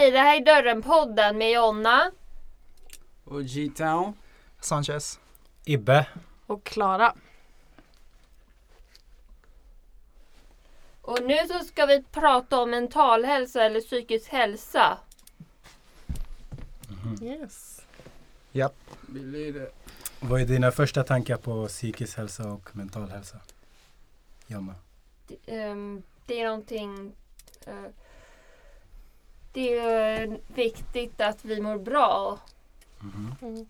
Hej, det här är Dörren-podden med Jonna. Och G-Town. Sanchez. Ibbe. Och Klara. Och nu så ska vi prata om mental hälsa eller psykisk hälsa. Yes. Japp. Vad är dina första tankar på psykisk hälsa och mental hälsa? Jonna. Det, ehm, det är någonting... eh, det är viktigt att vi mår bra. Mhm. Mm.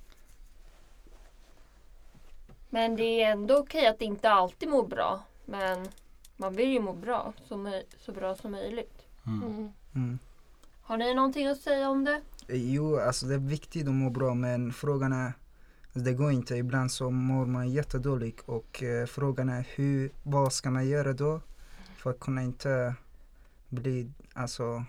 Men det är ändå okej att inte alltid må bra. Men man vill ju må bra, så, möj- så bra som möjligt. Mm. Mm. Mm. Har ni någonting att säga om det? Jo, alltså det är viktigt att må bra men frågan är det går inte. Ibland så mår man jättedåligt och eh, frågan är hur, vad ska man göra då för att kunna inte bli, alltså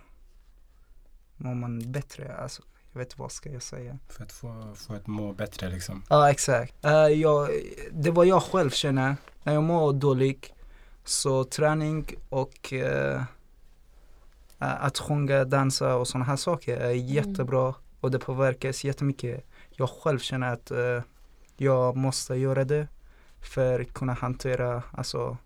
mår man bättre? Alltså, jag vet vad ska jag säga? För att få, få att må bättre liksom. Ja exakt. Eh, jag, det var jag själv känner. När jag mår dåligt så träning och eh, att sjunga, dansa och sådana här saker är jättebra och det påverkas jättemycket. Jag själv känner att eh, jag måste göra det för att kunna hantera alltså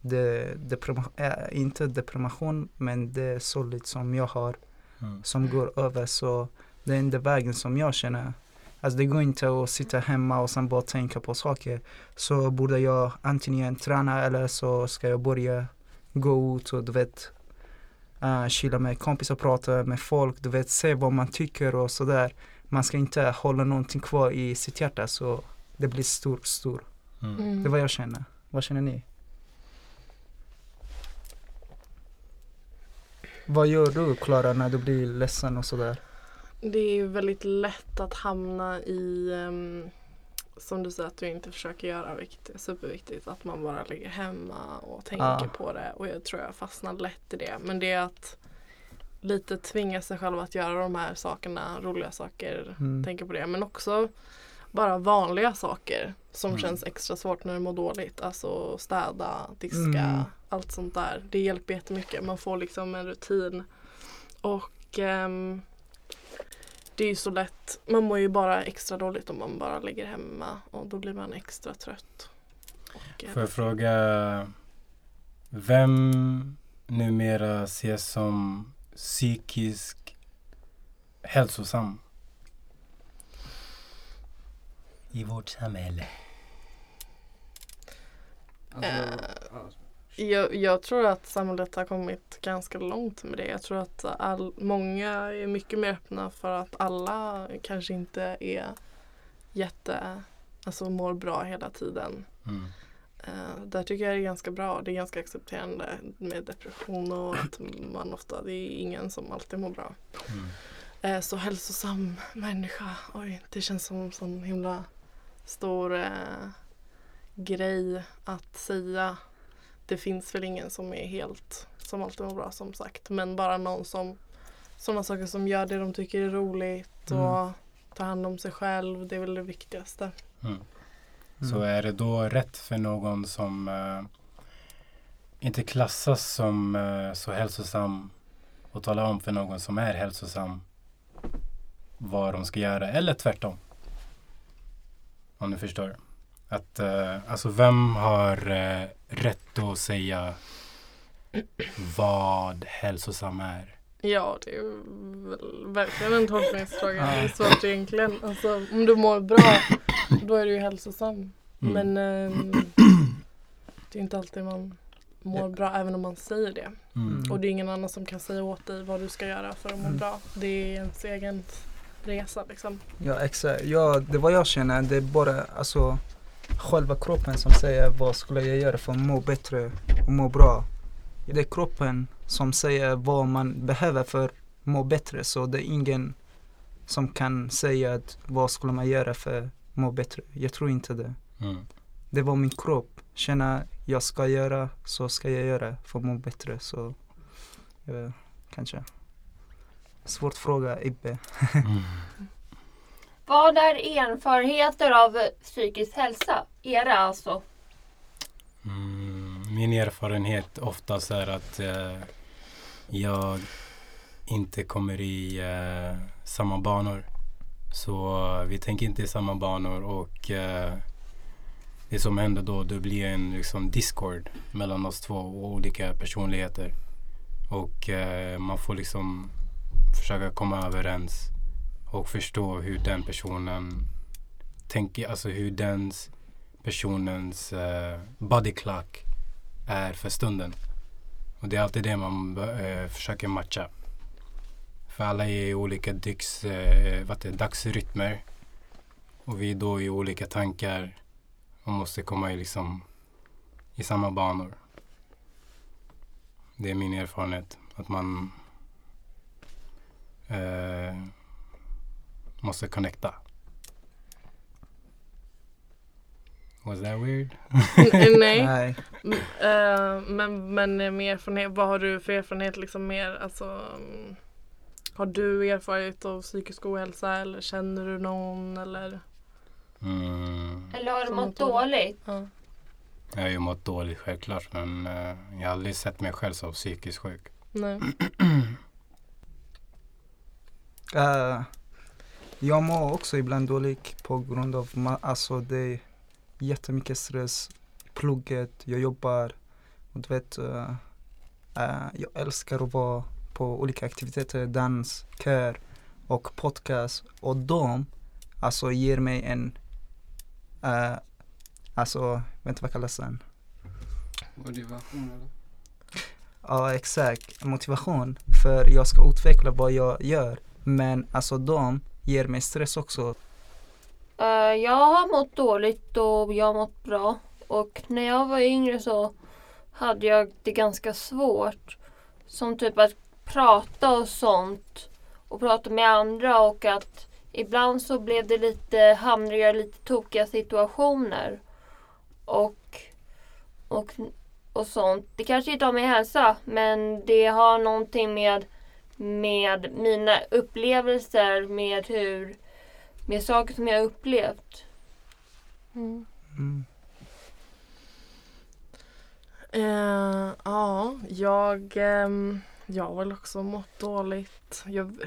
det, deprima, äh, inte deprimation men det sorgligt som jag har Mm. som går över så det är enda vägen som jag känner. Alltså det går inte att sitta hemma och sen bara tänka på saker. Så borde jag antingen träna eller så ska jag börja gå ut och du vet uh, chilla med kompisar, prata med folk, du vet se vad man tycker och sådär. Man ska inte hålla någonting kvar i sitt hjärta så det blir stor, stor. Mm. Mm. Det är vad jag känner. Vad känner ni? Vad gör du Klara när du blir ledsen och sådär? Det är väldigt lätt att hamna i ehm, som du säger att du inte försöker göra vilket är superviktigt. Att man bara ligger hemma och tänker Ah. på det. Och jag tror jag fastnar lätt i det. Men det är att lite tvinga sig själv att göra de här sakerna, roliga saker. Mm. Tänka på det. Men också bara vanliga saker som Mm. känns extra svårt när du mår dåligt. Alltså städa, diska, Mm. allt sånt där. Det hjälper jättemycket. Man får liksom en rutin. Och ehm, det är ju så lätt. Man mår ju bara extra dåligt om man bara ligger hemma och då blir man extra trött. Och, eh, Får jag fråga vem numera ses som psykisk hälsosam i vårt samhälle? Alltså, ja, Jag, jag tror att samhället har kommit ganska långt med det. Jag tror att all, många är mycket mer öppna för att alla kanske inte är jätte, alltså mår bra hela tiden. Mm. Uh, där tycker jag det är ganska bra. Det är ganska accepterande med depression och att man ofta, det är ingen som alltid mår bra. Mm. Eh, så hälsosam människa, oj det känns som en sån himla stor eh, grej att säga. Det finns väl ingen som är helt, som alltid mår bra som sagt. Men bara någon som, sådana saker som gör det de tycker är roligt och Mm. tar hand om sig själv. Det är väl det viktigaste. Mm. Mm. Så är det då rätt för någon som eh, inte klassas som eh, så hälsosam och tala om för någon som är hälsosam vad de ska göra eller tvärtom? Om du förstår. Att, eh, alltså vem har eh, rätt att säga vad hälsosam är? Ja, det är väl verkligen en tolkningsfråga. Det är svårt egentligen. Alltså, om du mår bra, då är du ju hälsosam. Mm. Men ehm, det är inte alltid man mår bra, även om man säger det. Mm. Och det är ingen annan som kan säga åt dig vad du ska göra för att må Mm. bra. Det är ens egen resa liksom. Ja exakt, ja, det vad jag känner det är bara alltså själva kroppen som säger vad skulle jag göra för att må bättre och må bra. Det är kroppen som säger vad man behöver för att må bättre så det är ingen som kan säga att vad skulle man göra för att må bättre. Jag tror inte det. Mm. Det var min kropp. Känna jag ska göra så ska jag göra för att må bättre så ja, kanske. Svårt fråga Ibbe. Mm. Vad är erfarenheter av psykisk hälsa? Era alltså. Mm, min erfarenhet oftast är att eh, jag inte kommer i eh, samma banor. Så eh, vi tänker inte i samma banor och eh, det som händer då, det blir en liksom discord mellan oss två olika personligheter. Och eh, man får liksom försöka komma överens och förstå hur den personen tänker, alltså hur den personens eh, body clock är för stunden. Och det är alltid det man eh, försöker matcha. För alla är i olika dyx, eh, vad det, dagsrytmer. Och vi är då i olika tankar och måste komma i, liksom, i samma banor. Det är min erfarenhet. Att man måste connecta. Was that weird? N- Nej. Nej. Mm, eh, men, men med erfarenhet, vad har du för erfarenhet liksom mer, alltså mm, Har du erfarenhet av psykisk ohälsa eller känner du någon eller? Mm. Eller har du Som mått dåligt? Ja. Jag har ju mått dåligt självklart men eh, jag har aldrig sett mig själv som psykiskt sjuk. Nej. Eh, jag mår också ibland dåligt på grund av, alltså det är jättemycket stress, plugget, jag jobbar och du vet, eh, eh, jag älskar att vara på olika aktiviteter, dans, kör och podcast och de alltså ger mig en, uh, alltså, vänta vad kallas den? Motivation eller? Ja exakt, motivation för jag ska utveckla vad jag gör men alltså de ger mig stress också. Eh, jag har mått dåligt och jag har mått bra. Och när jag var yngre så hade jag det ganska svårt. Som typ att prata och sånt. Och prata med andra och att ibland så blev det lite, hamnade jag i lite tokiga situationer. Och, och, och sånt. Det kanske inte har med hälsa men det har någonting med, med mina upplevelser med hur med saker som jag har upplevt. Mm. Mm. Eh, ja, jag, ehm, jag har väl också mått dåligt. Jag,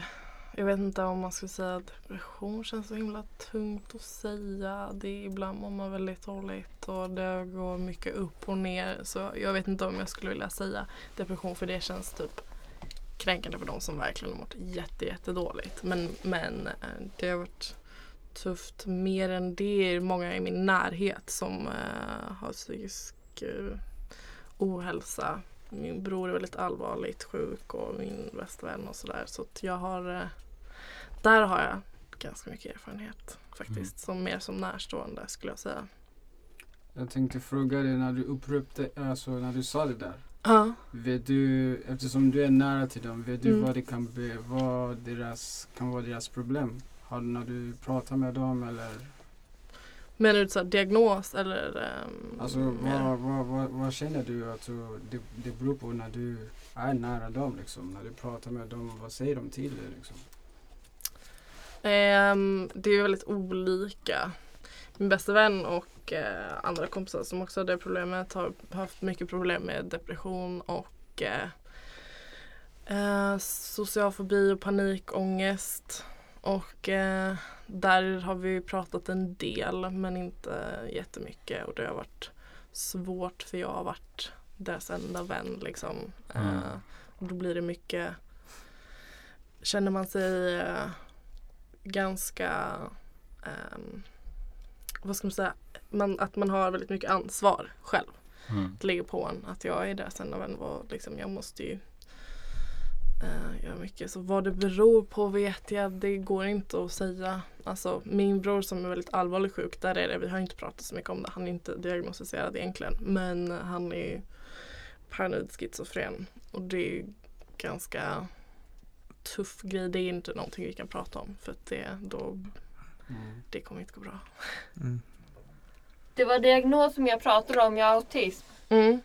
jag vet inte om man skulle säga att depression känns så himla tungt att säga. Det är ibland mår man väldigt dåligt och det går mycket upp och ner. Så jag vet inte om jag skulle vilja säga depression för det känns typ kränkande för de som verkligen har mått jätte, jättedåligt. Men, men eh, det har varit tufft mer än det. är många i min närhet som eh, har psykisk eh, ohälsa. Min bror är väldigt allvarligt sjuk och min bästa vän och sådär. Så att jag har eh, Där har jag ganska mycket erfarenhet faktiskt. Som mer som närstående skulle jag säga. Jag tänkte fråga dig när du upprepte, alltså när du sa det där. Ja. Vet du, eftersom du är nära till dem, vet du Mm. vad det kan, be, vad deras, kan vara deras problem? Har, du- när du pratar med dem eller? Menar du så här, diagnos eller? ehm, Alltså vad, vad, vad, vad känner du att du- det, det beror på när du är nära dem liksom? När du pratar med dem, vad säger de till dig liksom? Ehm, det är väldigt olika. Min bästa vän och eh, andra kompisar som också har det problemet har haft mycket problem med depression och eh, eh, social fobi och panikångest. Och eh, där har vi pratat en del men inte jättemycket och det har varit svårt för jag har varit deras enda vän liksom. Mm. Eh, och då blir det mycket Känner man sig eh, ganska ehm, vad ska man säga, man, att man har väldigt mycket ansvar själv. Mm. Det ligger på en att jag är deras enda vän och liksom, jag måste ju eh, göra mycket. Så vad det beror på vet jag, det går inte att säga. Alltså min bror som är väldigt allvarligt sjuk, där är det, vi har inte pratat så mycket om det, han är inte diagnostiserad egentligen. Men han är ju paranoid schizofren och det är ganska tuff grej. Det är inte någonting vi kan prata om för att det, då, Mm. det kommer inte gå bra. Mm. Det var diagnosen jag pratade om, jag har autism. Mm.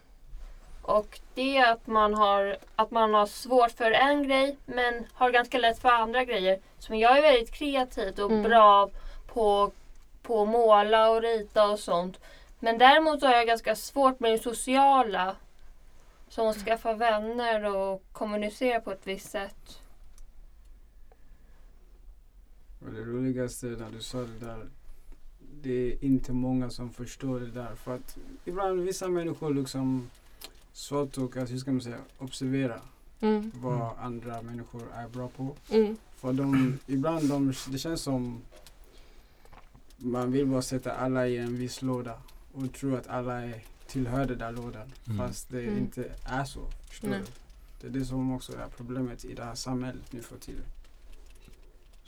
Och det är att man har, att man har svårt för en grej men har ganska lätt för andra grejer. Så jag är väldigt kreativ och Mm. bra på, på att måla och rita och sånt. Men däremot så har jag ganska svårt med det sociala. Som att skaffa vänner och kommunicera på ett visst sätt. Och det roligaste när du sa det där. Det är inte många som förstår det där. För att ibland vissa människor liksom svårt att, att, hur ska man säga, observera Mm. vad andra människor är bra på. Mm. För de, ibland de, det känns som man vill bara sätta alla i en viss låda och tro att alla är, tillhör den där lådan. Mm. Fast det Mm. inte är så. Förstår Nej. du? Det är det som också är problemet i det här samhället nu för tiden.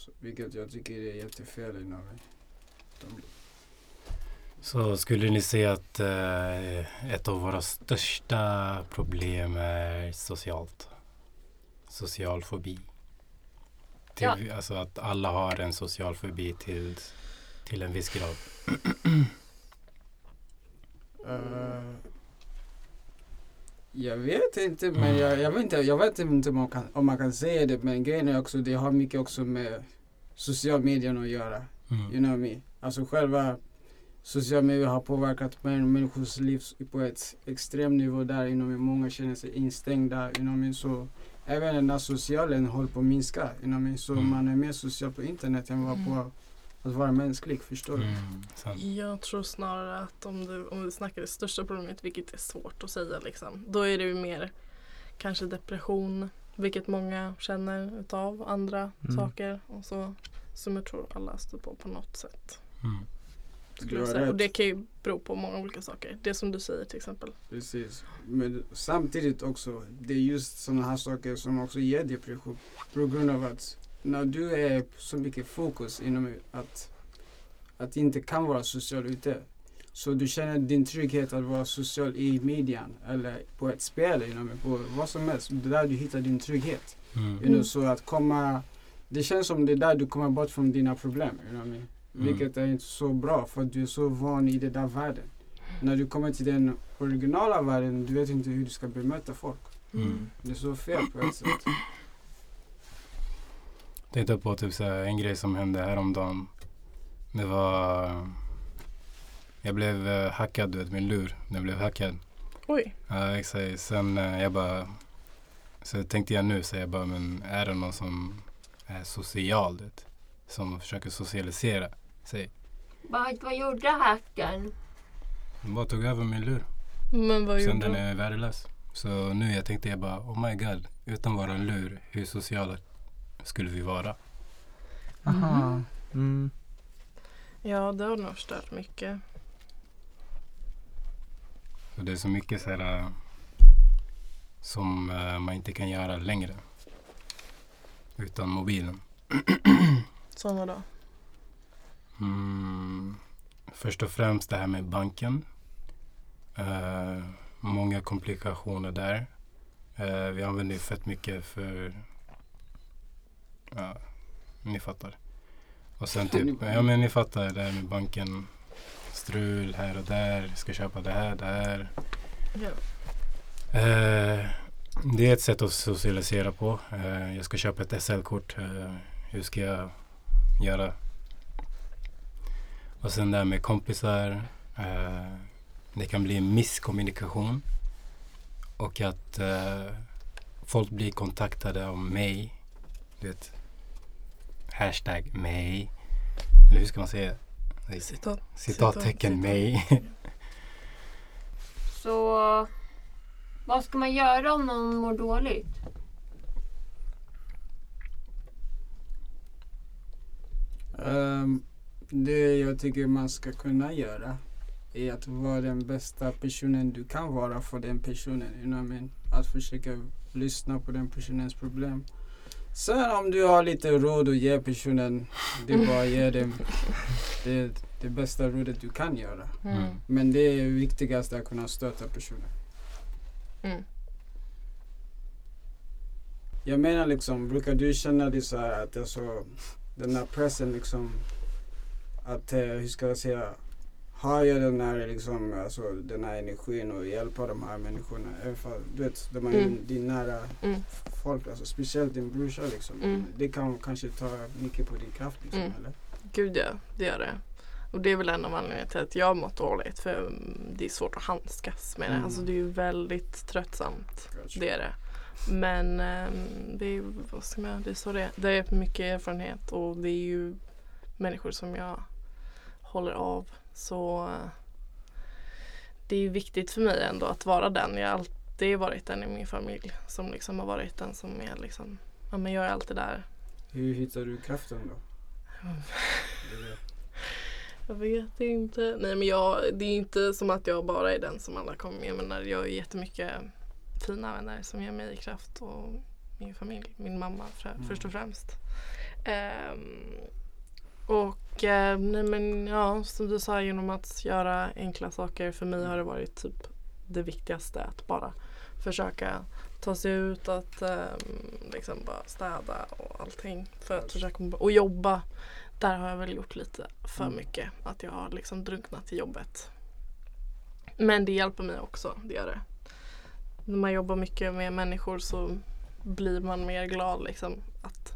Så, vilket jag tycker är jättefel inom de, Så skulle ni säga att eh, ett av våra största problem är socialt? Social fobi? Till, Ja. Alltså att alla har en social fobi till, till en viss grad. Eh, jag vet inte, men jag, jag, vet inte, jag vet inte om man, kan, om man kan säga det. Men grejen är också, det har mycket också med social media att göra. You Mm. know me. Alltså själva social media har påverkat män- människors liv på ett extrem nivå där you know, många känner sig instängda. You know me. Så även den där socialen håller på att minska. You know me. Så Mm. man är mer social på internet än vad på att vara mänsklig. Förstår du? Mm. Jag tror snarare att om du, om du snackar det största problemet, vilket är svårt att säga liksom, då är det ju mer kanske depression, vilket många känner utav andra Mm. saker och så som jag tror alla står på på något sätt. Mm. Skulle jag säga. Och det kan ju bero på många olika saker. Det som du säger till exempel. Precis. Men samtidigt också, det är just sådana här saker som också ger depression. På grund av att när du är så mycket fokus inom att, att inte kan vara social ute. Så du känner din trygghet att vara social i median eller på ett spel, inom, på vad som helst. Det är där du hittar din trygghet. Mm. You know, så att komma, det känns som det är där du kommer bort från dina problem. You know? Mm. Vilket är inte så bra för du är så van i den där världen. När du kommer till den originala världen, du vet inte hur du ska bemöta folk. Mm. Det är så fel på ett sätt. Tänkte på typ så här, en grej som hände häromdagen. Det var... Jag blev eh, hackad, du vet min lur. Den blev hackad. Oj. Ja, exakt. Sen eh, jag bara... Så tänkte jag nu, så jag bara, men är det någon som är social, du vet? Som försöker socialisera sig. Vad, vad gjorde hackaren? Den bara tog över min lur. Men vad Sen gjorde den är värdelös. Så nu jag tänkte jag bara, oh my god. Utan våran lur, hur sociala skulle vi vara? Aha. Mm. Ja, det har nog förstört mycket. Så det är så mycket så här, äh, som äh, man inte kan göra längre. Utan mobilen. Som vadå? Mm, först och främst det här med banken. Eh, många komplikationer där. Eh, vi använder ju fett mycket för... Ja, ni fattar. Och sen typ, ja men ni fattar det här med banken. Strul här och där. Ska köpa det här, det här. Ja. Eh, det är ett sätt att socialisera på. Eh, jag ska köpa ett SL-kort. Eh, hur ska jag göra? Och sen det här med kompisar. Eh, det kan bli en misskommunikation. Och att eh, folk blir kontaktade av mig. Du vet. Hashtag mig. Eller hur ska man säga? Citat. Citattecken citat. mig. Så vad ska man göra om någon mår dåligt? Ehm, det jag tycker man ska kunna göra är att vara den bästa personen du kan vara för den personen. You know I mean? Att försöka lyssna på den personens problem. Sen om du har lite råd att ge personen, det är bara att ge dem det, det bästa rådet du kan göra. Mm. Men det är viktigast att kunna stötta personen. Mm. Jag menar liksom, brukar du känna det så här att alltså, den här pressen liksom, att eh, hur ska jag säga, har jag den här liksom, alltså den här energin och hjälpa de här människorna, fall, du vet, de är Mm. din nära Mm. folk, alltså speciellt din brorsa liksom. Mm. Det kan kanske ta mycket på din kraft liksom, Mm. eller? Gud ja, det gör det. Och det är väl en av anledningarna till att jag har mått dåligt. För mm, det är svårt att handskas med det. Mm. Alltså det är ju väldigt tröttsamt. Gotcha. Det är det. Men ehm, det är, vad ska man, det är så det är. Det är mycket erfarenhet och det är ju människor som jag håller av. Så eh, det är viktigt för mig ändå att vara den. Jag har alltid varit den i min familj som liksom har varit den som är liksom, ja men jag är alltid där. Hur hittar du kraften då? Jag vet inte. Nej men jag, det är inte som att jag bara är den som alla kommer med. Jag menar jag har jättemycket fina vänner som ger mig kraft och min familj, min mamma frä, Mm. först och främst. Ehm, och eh, nej men ja, som du sa genom att göra enkla saker för mig har det varit typ det viktigaste att bara försöka ta sig ut, att ehm, liksom bara städa och allting för att försöka och jobba där har jag väl gjort lite för Mm. mycket. Att jag har liksom drunknat i jobbet. Men det hjälper mig också, det gör det. När man jobbar mycket med människor så blir man mer glad liksom att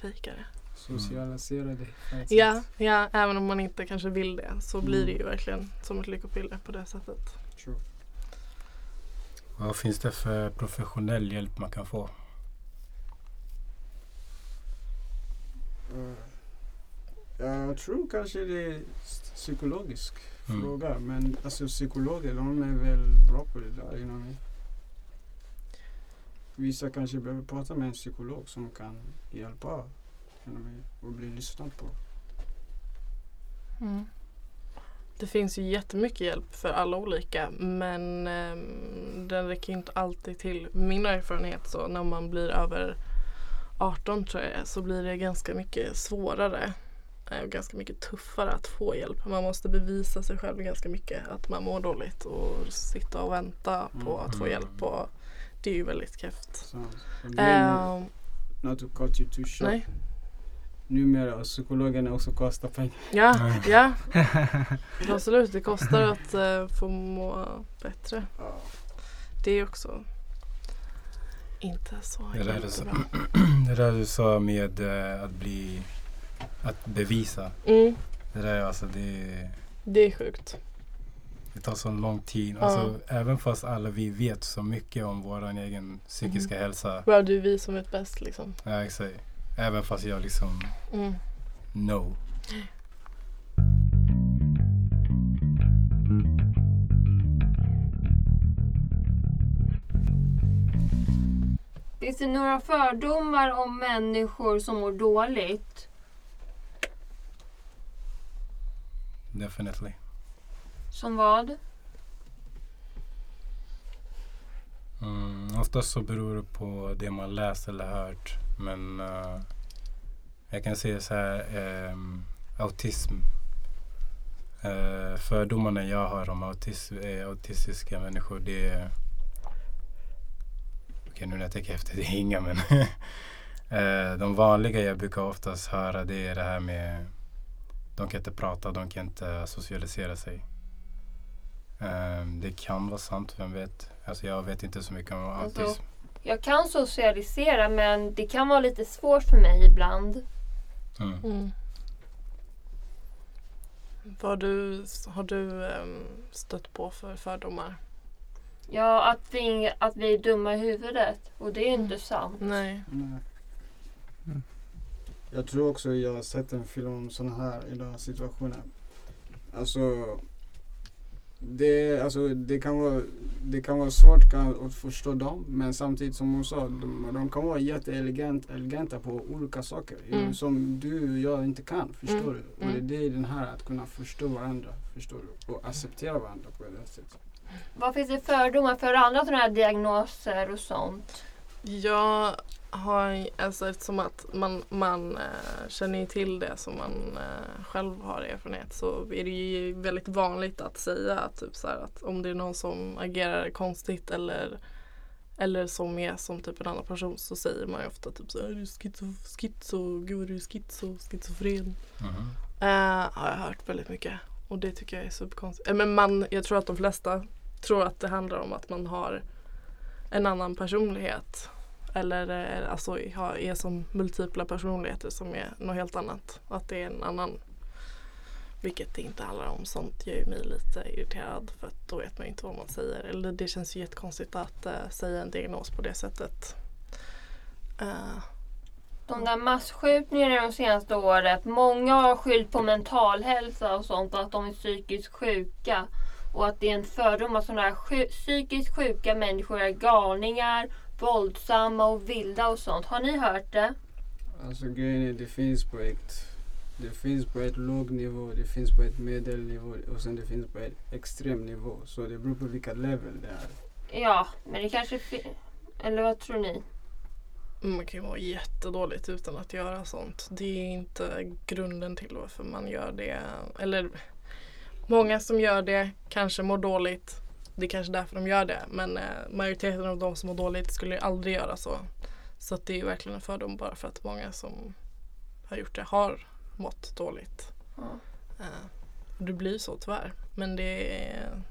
fejka det. Socialisera dig. Ja, ja, även om man inte kanske vill det så blir det Mm. ju verkligen som ett lyckopiller på det sättet. True. Vad finns det för professionell hjälp man kan få? Eh, Jag tror kanske det är psykologisk Mm. fråga. Men alltså psykologer de är väl bra på det där inom mig. Vissa kanske behöver prata med en psykolog som kan hjälpa mig och bli lyssnad på. Det finns ju jättemycket hjälp för alla olika men ehm, den räcker inte alltid till. Min erfarenhet så när man blir över 18 tror jag så blir det ganska mycket svårare eh, och ganska mycket tuffare att få hjälp. Man måste bevisa sig själv ganska mycket att man mår dåligt och sitta och vänta på att få Mm. hjälp och det är ju väldigt kräft. Blir Ehm, not to cut you too short. nej, Numera psykologerna också kostar pengar. ja, ja. Absolut, det kostar att eh, få må bättre. Ja. Det är också inte så Det där är så- jättebra. Det där du sa med eh, att bli att bevisa. Mm, Det där är alltså det, det är sjukt. det tar så lång tid. Ja. Alltså, även fast alla vi vet så mycket om vår egen psykiska Mm. hälsa. Wow, det är vi som vet bäst liksom. Ja, exakt. Även fast jag liksom Mm. no. Finns det några fördomar om människor som mår dåligt? Definitely. Som vad? Mm, oftast så beror det på det man läst eller hört. Men eh, jag kan säga så här. ehm, autism. Uh, fördomarna jag har om autism, eh, autistiska människor det är... Okej nu när jag tänker efter, det är inga men. eh, de vanliga jag brukar oftast höra det är det här med de kan inte prata, de kan inte socialisera sig. Ehm, det kan vara sant, vem vet? Alltså jag vet inte så mycket om Alltså, autism. Jag kan socialisera men det kan vara lite svårt för mig ibland. Mm. Mm. Vad du, har du ehm, stött på för fördomar? Ja, att vi, att vi är dumma i huvudet. Och det är inte sant. Nej. Nej. Mm. Jag tror också jag har sett en film om sådana här idag situationer. Alltså det, alltså det, kan vara, det kan vara svårt kan, att förstå dem men samtidigt som hon sa, de, de kan vara jätteelegant eleganta på olika saker Mm. som du och jag inte kan. Förstår Mm. du? Och Mm. det är den här att kunna förstå varandra. Förstår du? Och acceptera varandra på det sättet. Vad finns det fördomar för andra sådana här diagnoser och sånt? Jag har, alltså eftersom att man, man eh, känner ju till det som man eh, själv har erfarenhet så är det ju väldigt vanligt att säga typ så här, att om det är någon som agerar konstigt eller eller som är som typ en annan person så säger man ju ofta typ så här, är du schizo, schizo, gud är du schizo, schizofren. Mhm. Eh, har jag hört väldigt mycket. Och det tycker jag är superkonstigt. Men man, jag tror att de flesta tror att det handlar om att man har en annan personlighet. Eller eh, alltså är som multipla personligheter som är något helt annat. Att det är en annan Vilket det inte handlar om. Sånt gör ju mig lite irriterad för att då vet man inte vad man säger. Eller det känns ju jättekonstigt att uh, säga en diagnos på det sättet. Uh, De där masskjutningarna de senaste året, många har skyllt på mental hälsa och sånt och att de är psykiskt sjuka. Och att det är en fördom att sådana här psykiskt sjuka människor är galningar, våldsamma och vilda och sånt. Har ni hört det? Alltså grejen är, det finns på ett det finns på ett låg nivå, det finns på ett medelnivå och sen det finns på ett extrem nivå. Så det beror på vilka level det är. Ja, men det kanske... Eller vad tror ni? Man kan ju må jättedåligt utan att göra sånt. Det är inte grunden till varför man gör det. Eller många som gör det kanske mår dåligt. Det är kanske därför de gör det. Men eh, majoriteten av de som mår dåligt skulle aldrig göra så. Så att det är ju verkligen en fördom bara för att många som har gjort det har mått dåligt. Ja. Eh, det blir så tyvärr. Men det är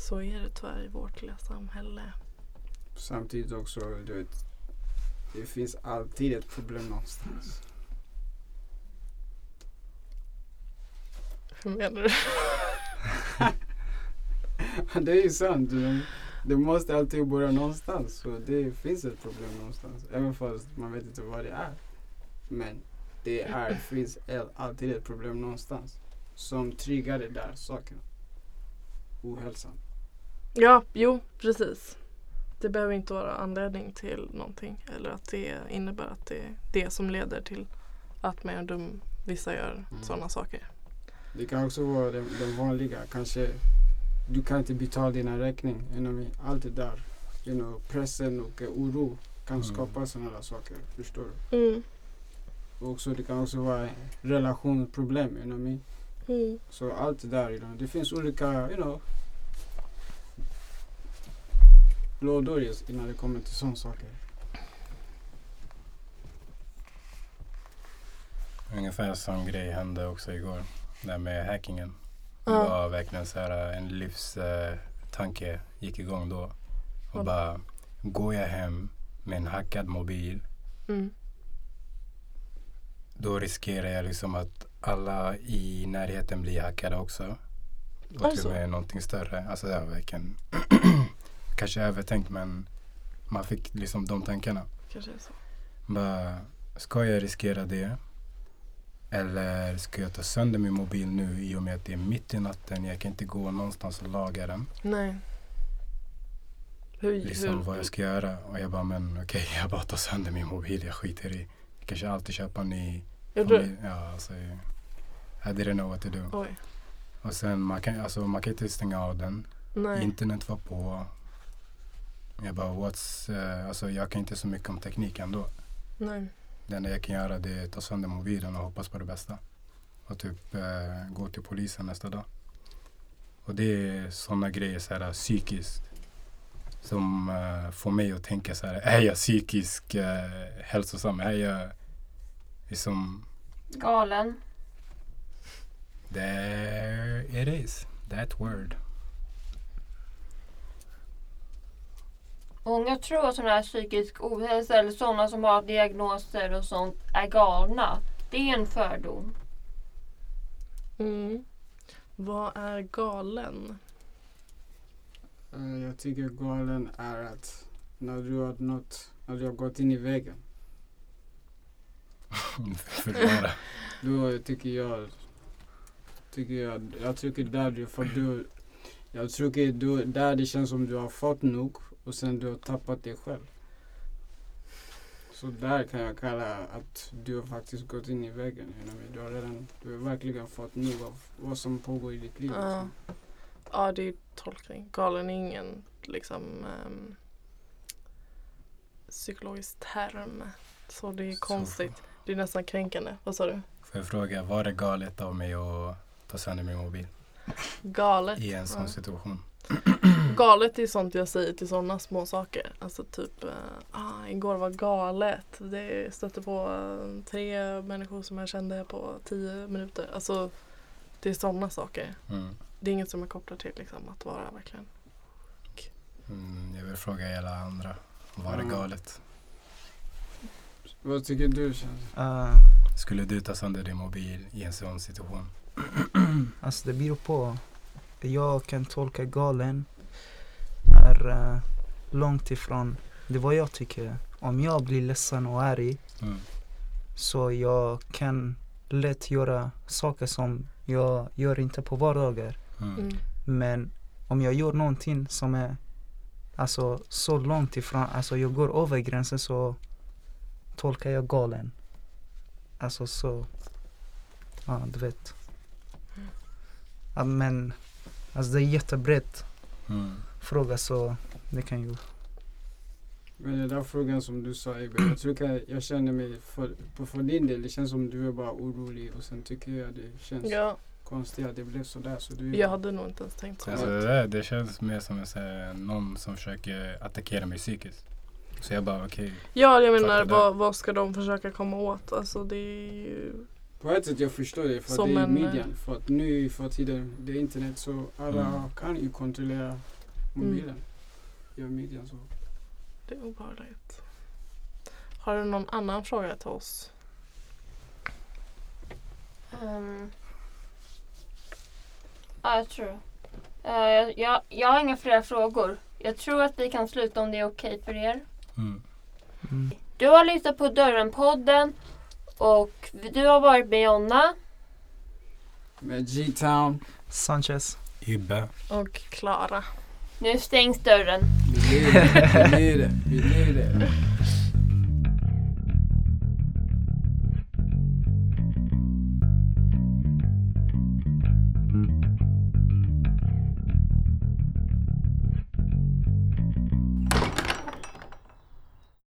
så är det tyvärr i vårt lilla samhälle. Samtidigt också, du vet, det finns alltid ett problem någonstans. Hur menar du? det är ju sant. Det måste alltid börja någonstans. Så det finns ett problem någonstans. Även fast man vet inte vad det är. Men det är, finns alltid ett problem någonstans. Som triggar det där saken. Ohälsan. Ja, jo precis. Det behöver inte vara anledning till någonting eller att det innebär att det är det som leder till att man är dum. Vissa gör Mm. sådana saker. Det kan också vara den, den vanliga. Kanske du kan inte betala dina räkning. You know, allt det där. You know, pressen och eh, oro kan Mm. skapa sådana där saker. Förstår du? Mm. Och också, det kan också vara relationsproblem. You know? Mm. Så allt det där. You know, det finns olika you know, lådor just innan det kommer till sådana saker. Ungefär sån grej hände också igår. Det här med hackingen. Det Ja. var verkligen så här en livstanke gick igång då. Och bara, går jag hem med en hackad mobil Mm. då riskerar jag liksom att alla i närheten blir hackade också. Och till Alltså? och med någonting större. Alltså det var verkligen kanske övertänkt men man fick liksom de tankarna. Kanske så. Bara, ska jag riskera det? Eller ska jag ta sönder min mobil nu i och med att det är mitt i natten? Jag kan inte gå någonstans och laga den. Nej. Hur, Liksom hur, vad jag ska göra. Och jag bara, men okej, jag bara tar sönder min mobil. Jag skiter i. Jag kanske alltid köpa en ny. Gjorde du? Ja, alltså. I didn't know what to do. Oj. Och sen, man kan, alltså, man kan inte stänga av den. Nej. Internet var på. Jag bara, what's, eh, alltså jag kan inte så mycket om teknik ändå. Nej. Det enda jag kan göra det är att ta sönder mobilen och hoppas på det bästa. Och typ eh, gå till polisen nästa dag. Och det är sådana grejer så här, psykiskt. Som eh, får mig att tänka så här, är jag psykisk eh, hälsosam? Är jag liksom, Galen. there it is. That word. Många tror att sån här psykisk ohälsa eller sådana som har diagnoser och sånt är galna. Det är en fördom. Mm. Vad är galen? Eh, jag tycker galen är att när du har nått, när du har gått in i väggen. Förklara. Då tycker jag, tycker jag, jag tycker där du, för du, jag tycker du, där det känns som du har fått nog och sen du har tappat dig själv. Så där kan jag kalla att du har faktiskt gått in i väggen. Du har redan, du har verkligen fått nog av vad som pågår i ditt liv. Ja. liksom. Ja, det är tolkning. Galen är ingen liksom um, psykologisk term. Så det är Så- konstigt. Det är nästan kränkande. Vad sa du? Får jag fråga, var det galet av mig att ta sönder min mobil Galet. i en sån Ja. situation? Galet är sånt jag säger till sådana små saker. Alltså typ, eh, ah, igår var galet. Det stötte på eh, tre människor som jag kände på tio minuter. Alltså det är sådana saker. Mm. Det är inget som jag kopplar till liksom, att vara verkligen. Mm, jag vill fråga alla andra, var det Mm. galet? Vad tycker du känns? Eh, Skulle du ta sönder din mobil i en sån situation? Alltså det beror på. Jag kan tolka galen är eh, långt ifrån det vad jag tycker. Om jag blir ledsen och arg Mm. så jag kan lätt göra saker som jag gör inte på vardagar. Mm. Mm. Men om jag gör någonting som är alltså så långt ifrån, alltså jag går över gränsen så tolkar jag galen. Alltså så, ja du vet. Ja, men alltså det är jättebrett Mm. Fråga så det kan ju, Men den där frågan som du sa Iber, jag tror jag känner mig för, på för din del, det känns som du är bara orolig och sen tycker jag det känns Ja, konstigt att det blev sådär. Så du, jag hade nog inte ens tänkt så. Alltså, det, där, det känns mer som här, någon som försöker attackera mig psykiskt. Så jag bara okej. Ja, jag menar vad, vad ska de försöka komma åt? Alltså det är ju... På ett sätt jag förstår det, för det är en, median. För att nu för tiden, det är internet så alla Mm. kan ju kontrollera mobilen. Gör median så. Det är obehagligt. Har du någon annan fråga till oss? Ehm. ja, jag tror Eh, jag, jag, jag har inga fler frågor. Jag tror att vi kan sluta om det är okej för er. Mm. mm, Du har lyssnat på Dörren-podden och du har varit med Jonna. Med G-Town, Sanchez. Ibbe. Och Klara. Nu stängs dörren. vi blir det. vi blir det. vi blir det.